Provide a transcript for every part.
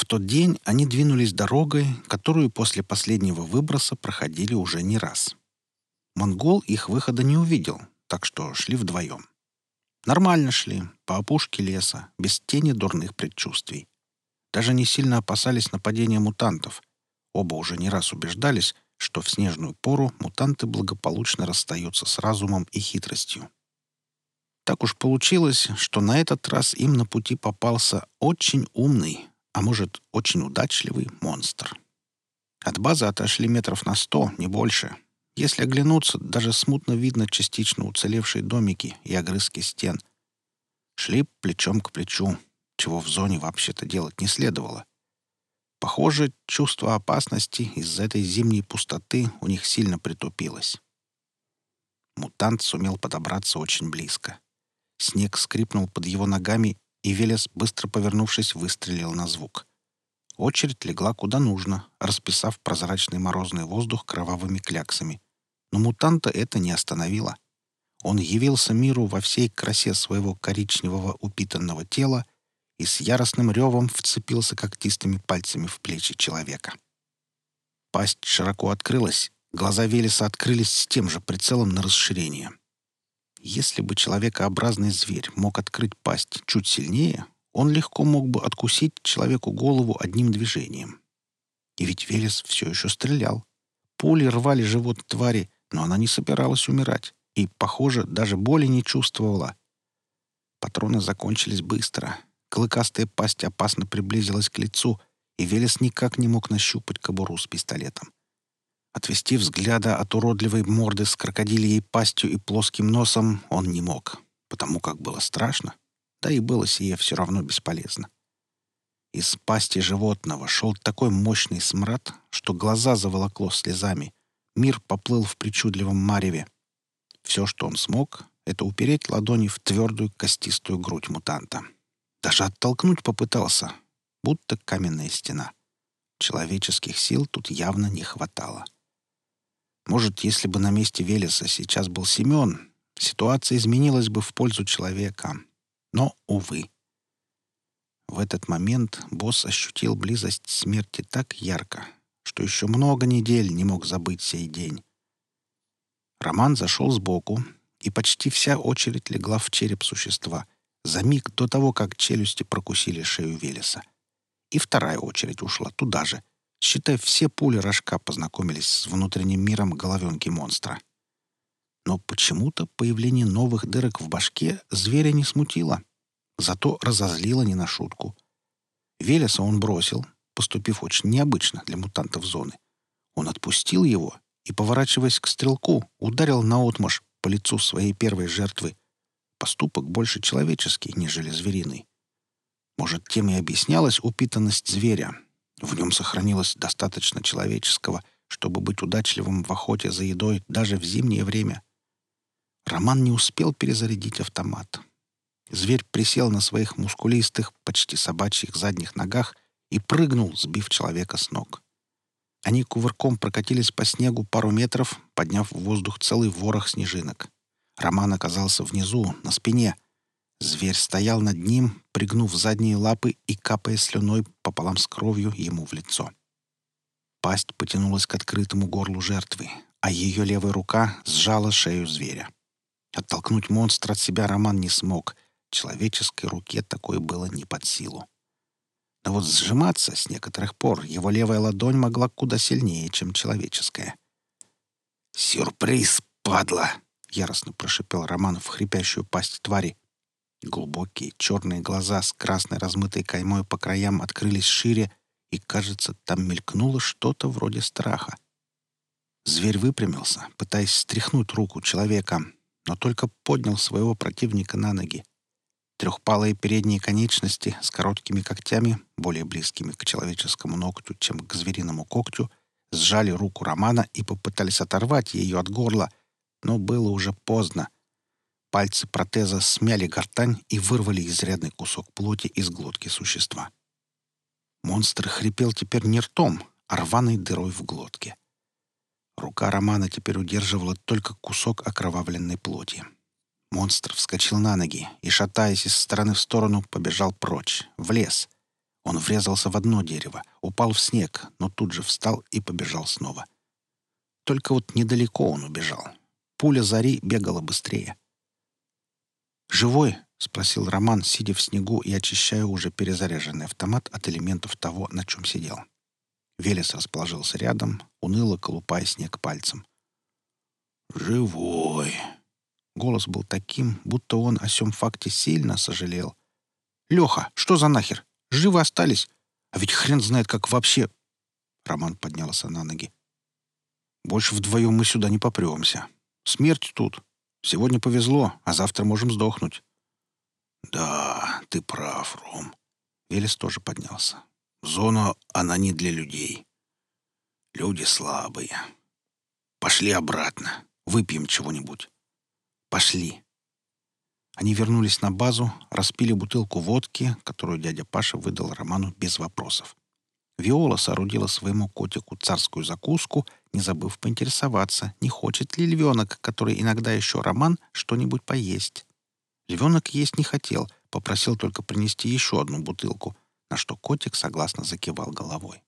В тот день они двинулись дорогой, которую после последнего выброса проходили уже не раз. Монгол их выхода не увидел, так что шли вдвоем. Нормально шли, по опушке леса, без тени дурных предчувствий. Даже не сильно опасались нападения мутантов. Оба уже не раз убеждались, что в снежную пору мутанты благополучно расстаются с разумом и хитростью. Так уж получилось, что на этот раз им на пути попался очень умный, а может, очень удачливый монстр. От базы отошли метров на сто, не больше, если оглянуться, даже смутно видно частично уцелевшие домики и огрызки стен. Шли плечом к плечу, чего в зоне вообще-то делать не следовало. Похоже, чувство опасности из-за этой зимней пустоты у них сильно притупилось. Мутант сумел подобраться очень близко. Снег скрипнул под его ногами, и Велес, быстро повернувшись, выстрелил на звук. Очередь легла куда нужно, расписав прозрачный морозный воздух кровавыми кляксами. Но мутанта это не остановило. Он явился миру во всей красе своего коричневого упитанного тела и с яростным ревом вцепился когтистыми пальцами в плечи человека. Пасть широко открылась, глаза Велеса открылись с тем же прицелом на расширение. Если бы человекообразный зверь мог открыть пасть чуть сильнее, он легко мог бы откусить человеку голову одним движением. И ведь Велес все еще стрелял. Пули рвали живот твари, но она не собиралась умирать и, похоже, даже боли не чувствовала. Патроны закончились быстро. Клыкастая пасть опасно приблизилась к лицу, и Велес никак не мог нащупать кобуру с пистолетом. Отвести взгляда от уродливой морды с крокодильей пастью и плоским носом он не мог, потому как было страшно, да и было сие все равно бесполезно. Из пасти животного шел такой мощный смрад, что глаза заволокло слезами — Мир поплыл в причудливом мареве. Все, что он смог, это упереть ладони в твердую костистую грудь мутанта. Даже оттолкнуть попытался, будто каменная стена. Человеческих сил тут явно не хватало. Может, если бы на месте Велеса сейчас был Семен, ситуация изменилась бы в пользу человека. Но, увы. В этот момент босс ощутил близость смерти так ярко, что еще много недель не мог забыть сей день. Роман зашел сбоку, и почти вся очередь легла в череп существа за миг до того, как челюсти прокусили шею Велеса. И вторая очередь ушла туда же. Считай, все пули рожка познакомились с внутренним миром головенки монстра. Но почему-то появление новых дырок в башке зверя не смутило. Зато разозлило не на шутку. Велеса он бросил, поступив очень необычно для мутантов зоны. Он отпустил его и, поворачиваясь к стрелку, ударил наотмашь по лицу своей первой жертвы. Поступок больше человеческий, нежели звериный. Может, тем и объяснялась упитанность зверя. В нем сохранилось достаточно человеческого, чтобы быть удачливым в охоте за едой даже в зимнее время. Роман не успел перезарядить автомат. Зверь присел на своих мускулистых, почти собачьих задних ногах и прыгнул, сбив человека с ног. Они кувырком прокатились по снегу пару метров, подняв в воздух целый ворох снежинок. Роман оказался внизу, на спине. Зверь стоял над ним, пригнув задние лапы и капая слюной пополам с кровью ему в лицо. Пасть потянулась к открытому горлу жертвы, а ее левая рука сжала шею зверя. Оттолкнуть монстра от себя Роман не смог. Человеческой руке такое было не под силу. Но вот сжиматься с некоторых пор его левая ладонь могла куда сильнее, чем человеческая. «Сюрприз, падла!» — яростно прошипел Роман в хрипящую пасть твари. Глубокие черные глаза с красной размытой каймой по краям открылись шире, и, кажется, там мелькнуло что-то вроде страха. Зверь выпрямился, пытаясь стряхнуть руку человека, но только поднял своего противника на ноги. Трехпалые передние конечности с короткими когтями, более близкими к человеческому ногтю, чем к звериному когтю, сжали руку Романа и попытались оторвать ее от горла, но было уже поздно. Пальцы протеза смяли гортань и вырвали изрядный кусок плоти из глотки существа. Монстр хрипел теперь не ртом, а рваной дырой в глотке. Рука Романа теперь удерживала только кусок окровавленной плоти. Монстр вскочил на ноги и, шатаясь из стороны в сторону, побежал прочь, в лес. Он врезался в одно дерево, упал в снег, но тут же встал и побежал снова. Только вот недалеко он убежал. Пуля зари бегала быстрее. «Живой?» — спросил Роман, сидя в снегу и очищая уже перезаряженный автомат от элементов того, на чем сидел. Велес расположился рядом, уныло колупая снег пальцем. «Живой!» Голос был таким, будто он о сём факте сильно сожалел. «Леха, что за нахер? Живы остались? А ведь хрен знает, как вообще...» Роман поднялся на ноги. «Больше вдвоем мы сюда не попремся. Смерть тут. Сегодня повезло, а завтра можем сдохнуть». «Да, ты прав, Ром». Велес тоже поднялся. «Зона, она не для людей. Люди слабые. Пошли обратно. Выпьем чего-нибудь». «Пошли». Они вернулись на базу, распили бутылку водки, которую дядя Паша выдал Роману без вопросов. Виола соорудила своему котику царскую закуску, не забыв поинтересоваться, не хочет ли львенок, который иногда еще Роман, что-нибудь поесть. Львенок есть не хотел, попросил только принести еще одну бутылку, на что котик согласно закивал головой.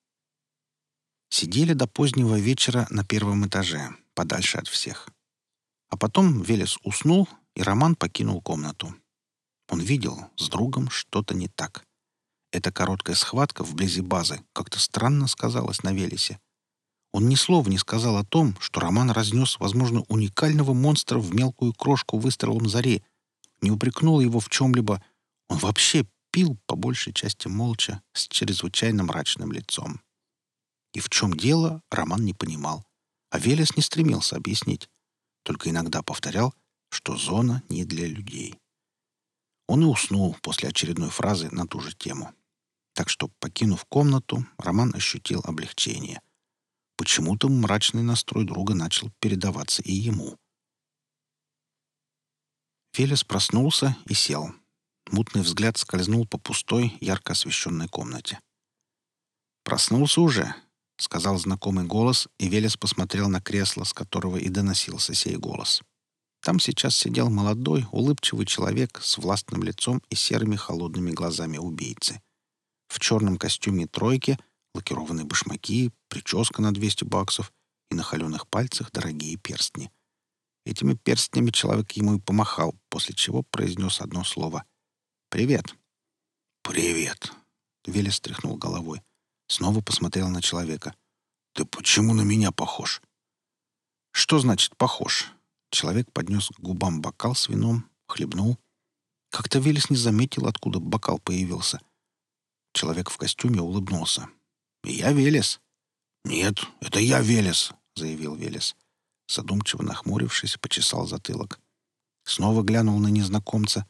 Сидели до позднего вечера на первом этаже, подальше от всех. А потом Велес уснул, и Роман покинул комнату. Он видел, с другом что-то не так. Эта короткая схватка вблизи базы как-то странно сказалась на Велесе. Он ни слова не сказал о том, что Роман разнес, возможно, уникального монстра в мелкую крошку выстрелом заре, не упрекнул его в чем-либо. Он вообще пил, по большей части молча, с чрезвычайно мрачным лицом. И в чем дело, Роман не понимал. А Велес не стремился объяснить только иногда повторял, что зона не для людей. Он и уснул после очередной фразы на ту же тему. Так что, покинув комнату, Роман ощутил облегчение. Почему-то мрачный настрой друга начал передаваться и ему. Фелис проснулся и сел. Мутный взгляд скользнул по пустой, ярко освещенной комнате. «Проснулся уже?» — сказал знакомый голос, и Велес посмотрел на кресло, с которого и доносился сей голос. Там сейчас сидел молодой, улыбчивый человек с властным лицом и серыми холодными глазами убийцы. В черном костюме тройки, лакированные башмаки, прическа на 200 баксов и на холеных пальцах дорогие перстни. Этими перстнями человек ему и помахал, после чего произнес одно слово. «Привет». «Привет», — Велес стряхнул головой. Снова посмотрел на человека. «Ты почему на меня похож?» «Что значит «похож»?» Человек поднес к губам бокал с вином, хлебнул. Как-то Велес не заметил, откуда бокал появился. Человек в костюме улыбнулся. «Я Велес». «Нет, это я Велес», — заявил Велес. Задумчиво нахмурившись, почесал затылок. Снова глянул на незнакомца.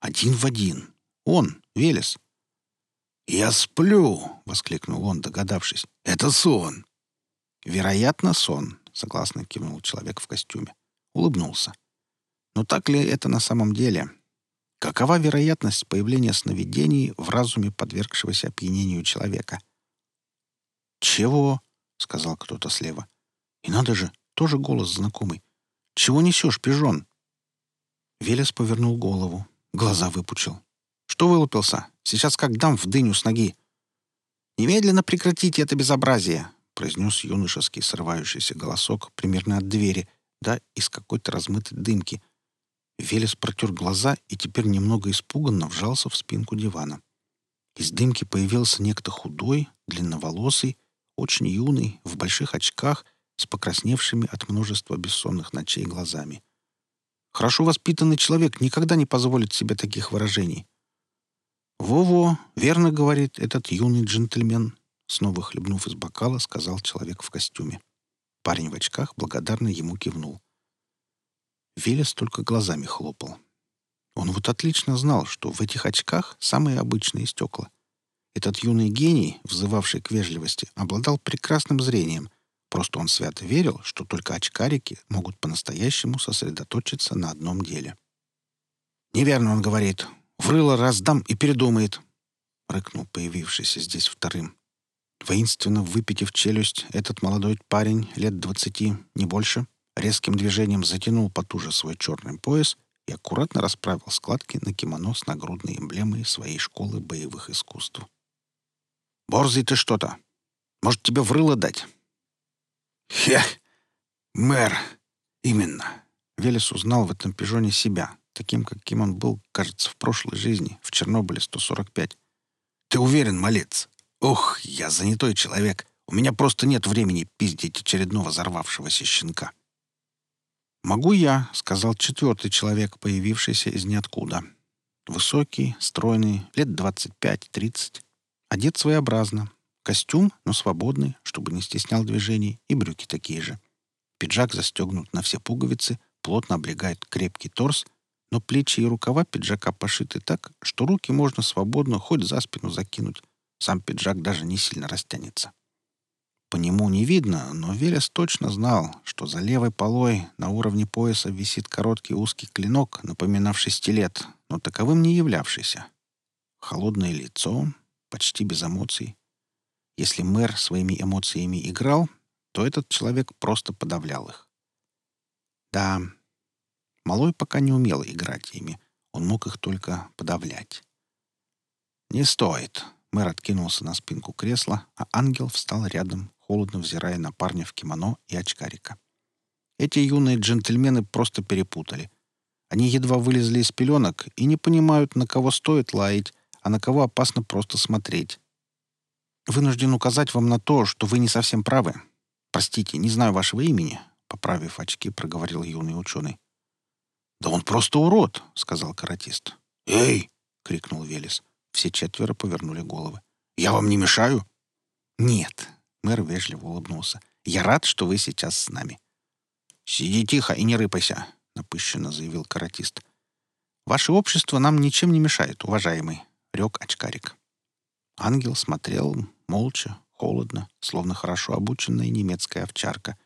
«Один в один. Он, Велес. «Я сплю!» — воскликнул он, догадавшись. «Это сон!» «Вероятно, сон», — согласно кивнул человек в костюме. Улыбнулся. «Но так ли это на самом деле? Какова вероятность появления сновидений в разуме подвергшегося опьянению человека?» «Чего?» — сказал кто-то слева. «И надо же, тоже голос знакомый. Чего несешь, пижон?» Велес повернул голову, глаза выпучил. «Что вылупился? Сейчас как дам в дыню с ноги!» «Немедленно прекратите это безобразие!» — произнес юношеский срывающийся голосок примерно от двери, да из какой-то размытой дымки. Велес протер глаза и теперь немного испуганно вжался в спинку дивана. Из дымки появился некто худой, длинноволосый, очень юный, в больших очках, с покрасневшими от множества бессонных ночей глазами. Хорошо воспитанный человек никогда не позволит себе таких выражений. «Во-во, верно говорит этот юный джентльмен», — снова хлебнув из бокала, сказал человек в костюме. Парень в очках благодарно ему кивнул. Велес только глазами хлопал. Он вот отлично знал, что в этих очках самые обычные стекла. Этот юный гений, взывавший к вежливости, обладал прекрасным зрением. Просто он свято верил, что только очкарики могут по-настоящему сосредоточиться на одном деле. «Неверно он говорит. В рыло раздам и передумает», — рыкнул появившийся здесь вторым. Воинственно выпитив челюсть, этот молодой парень, лет двадцати, не больше, резким движением затянул потуже свой черный пояс и аккуратно расправил складки на кимоно с нагрудной эмблемой своей школы боевых искусств. Борзый ты что-то. Может, тебе в рыло дать?» «Хе! Мэр! Именно!» Велес узнал в этом пижоне себя, таким, каким он был, кажется, в прошлой жизни, в Чернобыле 145. «Ты уверен, малец? Ох, я занятой человек. У меня просто нет времени пиздить очередного взорвавшегося щенка». «Могу я», — сказал четвертый человек, появившийся из ниоткуда. Высокий, стройный, лет 25-30. Одет своеобразно. Костюм, но свободный, чтобы не стеснял движений, и брюки такие же. Пиджак застегнут на все пуговицы, плотно облегает крепкий торс, но плечи и рукава пиджака пошиты так, что руки можно свободно хоть за спину закинуть. Сам пиджак даже не сильно растянется. По нему не видно, но Велес точно знал, что за левой полой на уровне пояса висит короткий узкий клинок, напоминавший стилет, но таковым не являвшийся. Холодное лицо, почти без эмоций. Если мэр своими эмоциями играл, то этот человек просто подавлял их. Да, Малой пока не умел играть ими, он мог их только подавлять. «Не стоит», — мэр откинулся на спинку кресла, а ангел встал рядом, холодно взирая на парня в кимоно и очкарика. Эти юные джентльмены просто перепутали. Они едва вылезли из пеленок и не понимают, на кого стоит лаять, а на кого опасно просто смотреть. Вынужден указать вам на то, что вы не совсем правы. Простите, не знаю вашего имени, — поправив очки, проговорил юный ученый. «Да он просто урод», — сказал каратист. «Эй!» — крикнул Велес. Все четверо повернули головы. «Я вам не мешаю?» «Нет», Мэр вежливо улыбнулся. «Я рад, что вы сейчас с нами». «Сиди тихо и не рыпайся», — напыщенно заявил каратист. «Ваше общество нам ничем не мешает, уважаемый», — рёк очкарик. Ангел смотрел молча, холодно, словно хорошо обученная немецкая овчарка.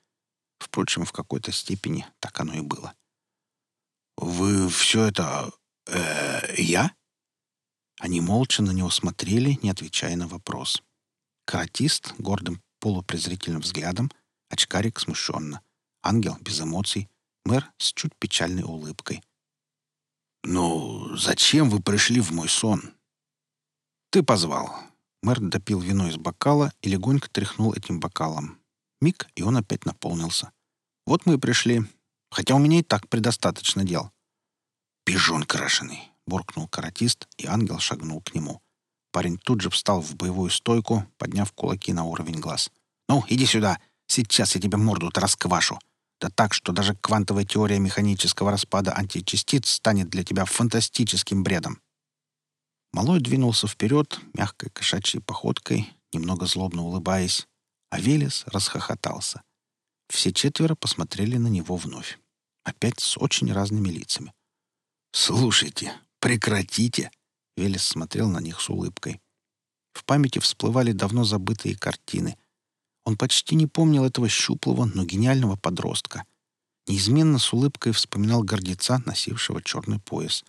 Впрочем, в какой-то степени так оно и было. «Вы все это... Э, я?» Они молча на него смотрели, не отвечая на вопрос. Каратист гордым полупрезрительным взглядом, очкарик смущенно, ангел без эмоций, мэр с чуть печальной улыбкой. «Ну, зачем вы пришли в мой сон?» «Ты позвал». Мэр допил вино из бокала и легонько тряхнул этим бокалом. Миг, и он опять наполнился. «Вот мы и пришли. Хотя у меня и так предостаточно дел». «Пижон крашеный», — буркнул каратист, и ангел шагнул к нему. Парень тут же встал в боевую стойку, подняв кулаки на уровень глаз. «Ну, иди сюда! Сейчас я тебе морду-то расквашу! Да так, что даже квантовая теория механического распада античастиц станет для тебя фантастическим бредом!» Малой двинулся вперед, мягкой кошачьей походкой, немного злобно улыбаясь, а Велес расхохотался. Все четверо посмотрели на него вновь. Опять с очень разными лицами. «Слушайте, прекратите!» Велес смотрел на них с улыбкой. В памяти всплывали давно забытые картины. Он почти не помнил этого щуплого, но гениального подростка. Неизменно с улыбкой вспоминал гордеца, носившего черный пояс.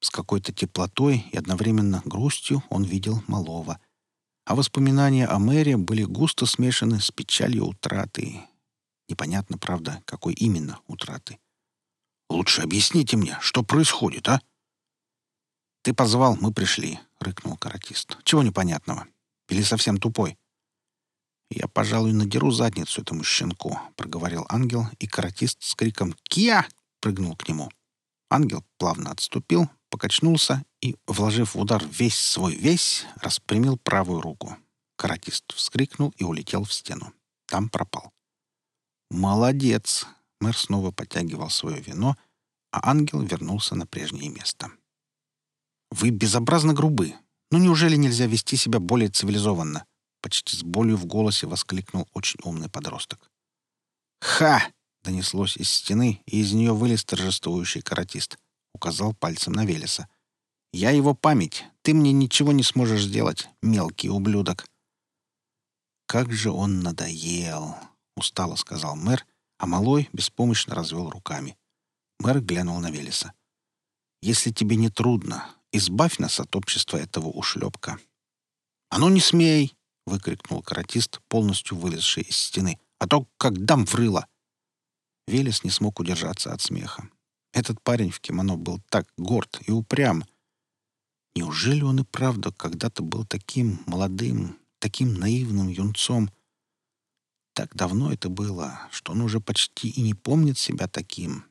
С какой-то теплотой и одновременно грустью он видел малого. А воспоминания о Мэре были густо смешаны с печалью утраты. Непонятно, правда, какой именно утраты. «Лучше объясните мне, что происходит, а?» «Ты позвал, мы пришли», — рыкнул каратист. «Чего непонятного? Или совсем тупой?» «Я, пожалуй, надеру задницу этому щенку», — проговорил ангел, и каратист с криком «Кия!» прыгнул к нему. Ангел плавно отступил, покачнулся и, вложив в удар весь свой весь, распрямил правую руку. Каратист вскрикнул и улетел в стену. Там пропал. «Молодец!» — мэр снова подтягивал свое вино, а ангел вернулся на прежнее место. «Вы безобразно грубы. Ну неужели нельзя вести себя более цивилизованно?» Почти с болью в голосе воскликнул очень умный подросток. «Ха!» — донеслось из стены, и из нее вылез торжествующий каратист. Указал пальцем на Велеса. «Я его память. Ты мне ничего не сможешь сделать, мелкий ублюдок». «Как же он надоел!» — устало сказал мэр, а малой беспомощно развел руками. Мэр глянул на Велеса. «Если тебе не трудно, Избавь нас от общества этого ушлепка. «А ну не смей!» — выкрикнул каратист, полностью вылезший из стены. «А то как дам врыло!» Велес не смог удержаться от смеха. Этот парень в кимоно был так горд и упрям. Неужели он и правда когда-то был таким молодым, таким наивным юнцом. Так давно это было, что он уже почти и не помнит себя таким.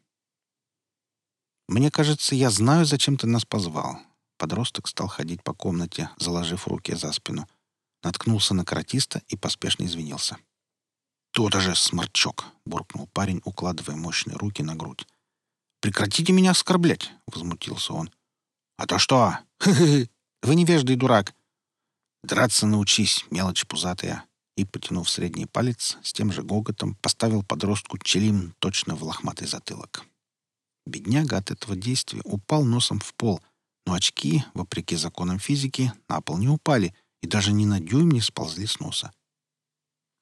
«Мне кажется, я знаю, зачем ты нас позвал». Подросток стал ходить по комнате, заложив руки за спину. Наткнулся на каратиста и поспешно извинился. «То-то же, сморчок!» — буркнул парень, укладывая мощные руки на грудь. «Прекратите меня оскорблять!» — возмутился он. «А то что? Вы невежда и дурак!» «Драться научись, мелочь пузатая!» И, потянув средний палец, с тем же гоготом поставил подростку челим точно в лохматый затылок. Бедняга от этого действия упал носом в пол, но очки, вопреки законам физики, на пол не упали и даже ни на дюйм не сползли с носа.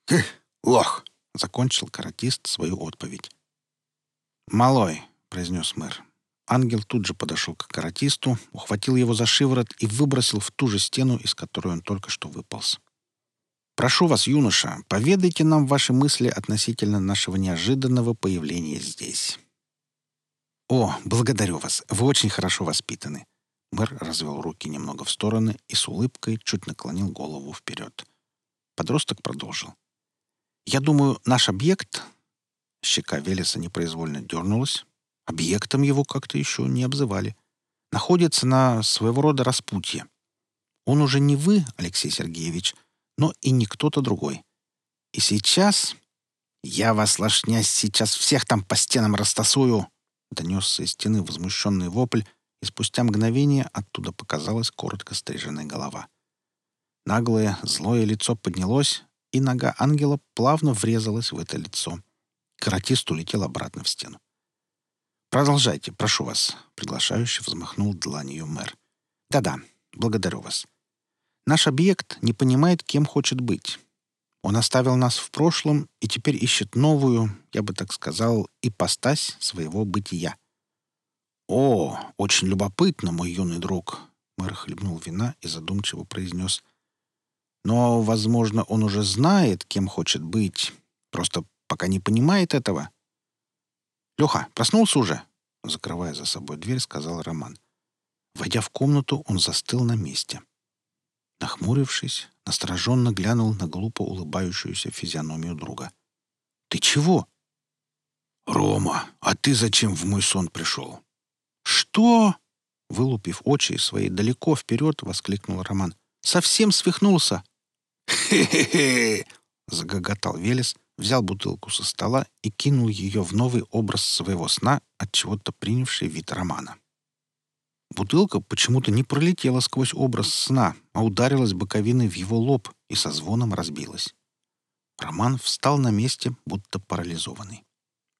«Хх, лох!» — закончил каратист свою отповедь. «Малой!» — произнес мэр. Ангел тут же подошел к каратисту, ухватил его за шиворот и выбросил в ту же стену, из которой он только что выполз. «Прошу вас, юноша, поведайте нам ваши мысли относительно нашего неожиданного появления здесь». «О, благодарю вас. Вы очень хорошо воспитаны». Мэр развел руки немного в стороны и с улыбкой чуть наклонил голову вперед. Подросток продолжил. «Я думаю, наш объект...» Щека Велеса непроизвольно дернулась. Объектом его как-то еще не обзывали. Находится на своего рода распутье. Он уже не вы, Алексей Сергеевич, но и не кто-то другой. И сейчас... Я вас, лошнясь, сейчас всех там по стенам растасую, Донесся из стены возмущенный вопль, и спустя мгновение оттуда показалась коротко стриженная голова. Наглое, злое лицо поднялось, и нога ангела плавно врезалась в это лицо. Каратист улетел обратно в стену. «Продолжайте, прошу вас», — приглашающе взмахнул дланью мэр. «Да-да, благодарю вас. Наш объект не понимает, кем хочет быть. Он оставил нас в прошлом и теперь ищет новую, я бы так сказал, ипостась своего бытия. «О, очень любопытно, мой юный друг!» Мэр хлебнул вина и задумчиво произнес. «Но, возможно, он уже знает, кем хочет быть, просто пока не понимает этого». «Леха, проснулся уже?» Закрывая за собой дверь, сказал Роман. Войдя в комнату, он застыл на месте. Нахмурившись, настороженно глянул на глупо улыбающуюся физиономию друга. «Ты чего?» «Рома, а ты зачем в мой сон пришел?» «Что?» Вылупив очи свои далеко вперед, воскликнул Роман. «Совсем свихнулся!» «Хе-хе-хе!» — загоготал Велес, взял бутылку со стола и кинул ее в новый образ своего сна, от чего-то принявший вид Романа. Бутылка почему-то не пролетела сквозь образ сна, а ударилась боковиной в его лоб и со звоном разбилась. Роман встал на месте, будто парализованный.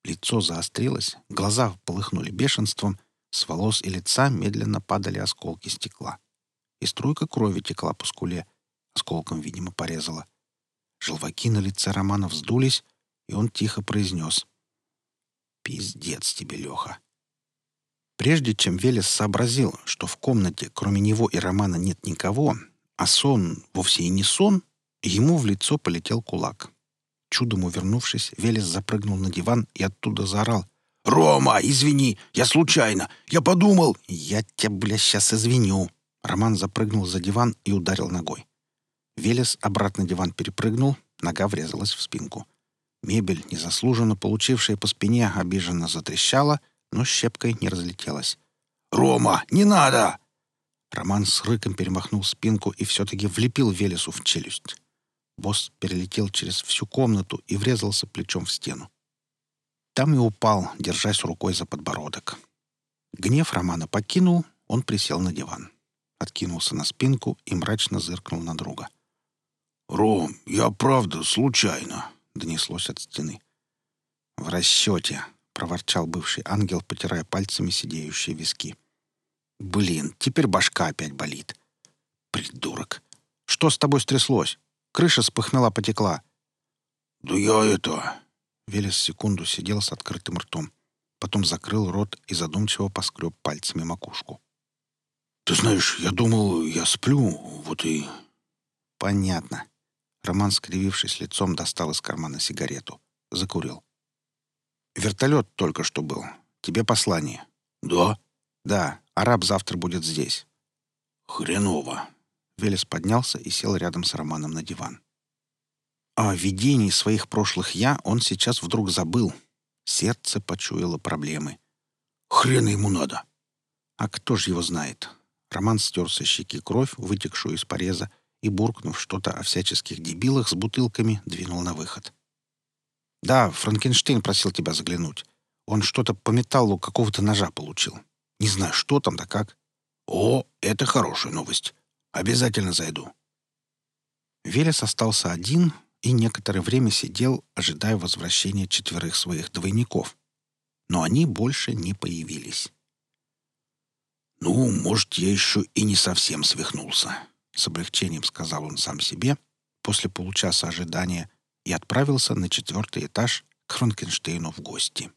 Лицо заострилось, глаза полыхнули бешенством, с волос и лица медленно падали осколки стекла. И струйка крови текла по скуле, осколком, видимо, порезала. Желваки на лице Романа вздулись, и он тихо произнес. «Пиздец тебе, Леха!» Прежде чем Велес сообразил, что в комнате кроме него и Романа нет никого, а сон вовсе и не сон, ему в лицо полетел кулак. Чудом увернувшись, Велес запрыгнул на диван и оттуда заорал. «Рома, извини! Я случайно! Я подумал!» «Я тебя, бля, сейчас извиню!» Роман запрыгнул за диван и ударил ногой. Велес обратно диван перепрыгнул, нога врезалась в спинку. Мебель, незаслуженно получившая по спине, обиженно затрещала — но щепкой не разлетелась. «Рома, не надо!» Роман с рыком перемахнул спинку и все-таки влепил Велесу в челюсть. Босс перелетел через всю комнату и врезался плечом в стену. Там и упал, держась рукой за подбородок. Гнев Романа покинул, он присел на диван. Откинулся на спинку и мрачно зыркнул на друга. «Ром, я правда случайно», — донеслось от стены. «В расчете», — проворчал бывший ангел, потирая пальцами сидеющие виски. «Блин, теперь башка опять болит. Придурок! Что с тобой стряслось? Крыша спыхнула, потекла». «Да я это...» Велес секунду сидел с открытым ртом. Потом закрыл рот и задумчиво поскреб пальцами макушку. «Ты знаешь, я думал, я сплю, вот и...» «Понятно». Роман, скривившись лицом, достал из кармана сигарету. Закурил. Вертолет только что был. Тебе послание». «Да?» «Да. Араб завтра будет здесь». «Хреново». Велес поднялся и сел рядом с Романом на диван. О видении своих прошлых «я» он сейчас вдруг забыл. Сердце почуяло проблемы. «Хрена ему надо!» А кто ж его знает? Роман стер со щеки кровь, вытекшую из пореза, и, буркнув что-то о всяческих дебилах с бутылками, двинул на выход. «Да, Франкенштейн просил тебя заглянуть. Он что-то по металлу какого-то ножа получил. Не знаю, что там да как». «О, это хорошая новость. Обязательно зайду». Велес остался один и некоторое время сидел, ожидая возвращения четверых своих двойников. Но они больше не появились. «Ну, может, я еще и не совсем свихнулся», — с облегчением сказал он сам себе после получаса ожидания и отправился на четвертый этаж к Франкенштейну в гости.